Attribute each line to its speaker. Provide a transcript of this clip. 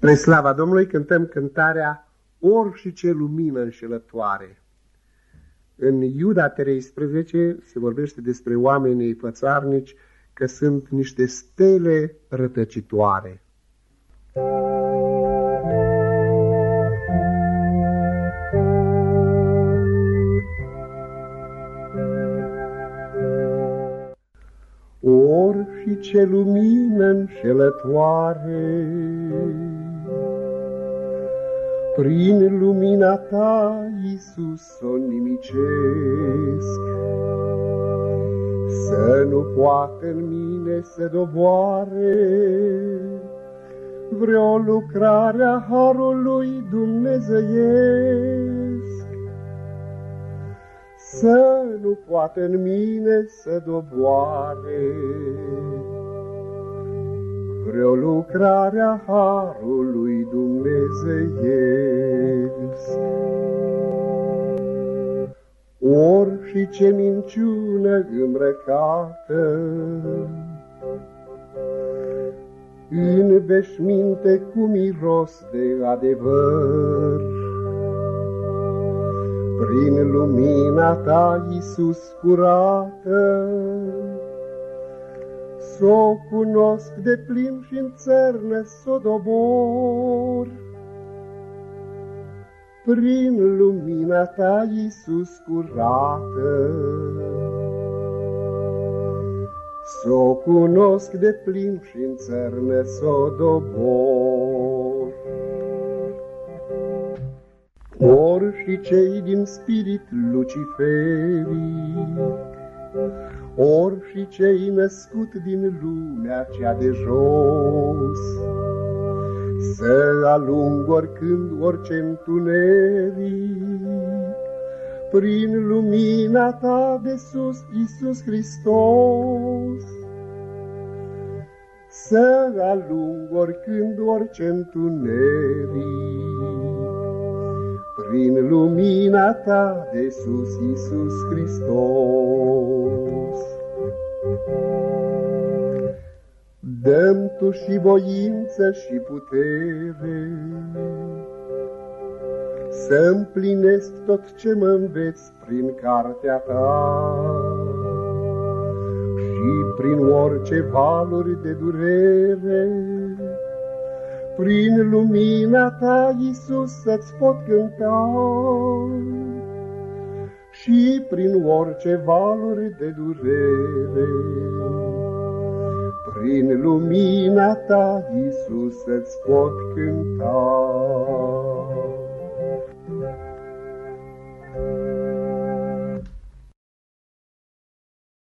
Speaker 1: Spre slava Domnului cântăm cântarea Or și ce lumină înșelătoare. În Iuda 13 se vorbește despre oamenii fățarnici că sunt niște stele rătăcitoare. Or și ce lumină înșelătoare prin lumina ta, Iisus, o nimicesc. Să nu poată în mine să doboare vreo lucrare a Harului Dumnezeiesc. Să nu poată în mine să doboare vreo lucrare a Harului Dumnezeiesc. Or și ce minciună îmbrăcată, în veșminte cu miros de adevăr. Prin lumina ta, Iisus curată, S-o cunosc de plin și în țărnă s-o dobor. Prin lumina ta, Iisus, curată, S-o cunosc de plin și în țărnă s-o dobor. Or și cei din spirit luciferic, Or și cei născut din lumea cea de jos, Să alung oricând orice întuneric, Prin lumina ta de sus, Iisus Hristos. Să alung oricând orice întuneric, Prin lumina ta de sus, Iisus Hristos. Dăm tu și voință și putere, Să împlinesc tot ce mă înveți prin cartea ta, Și prin orice valuri de durere, Prin lumina ta, Iisus, să-ți pot cânta, Și prin orice valuri de durere, prin lumina ta, Iisus, îți pot cânta.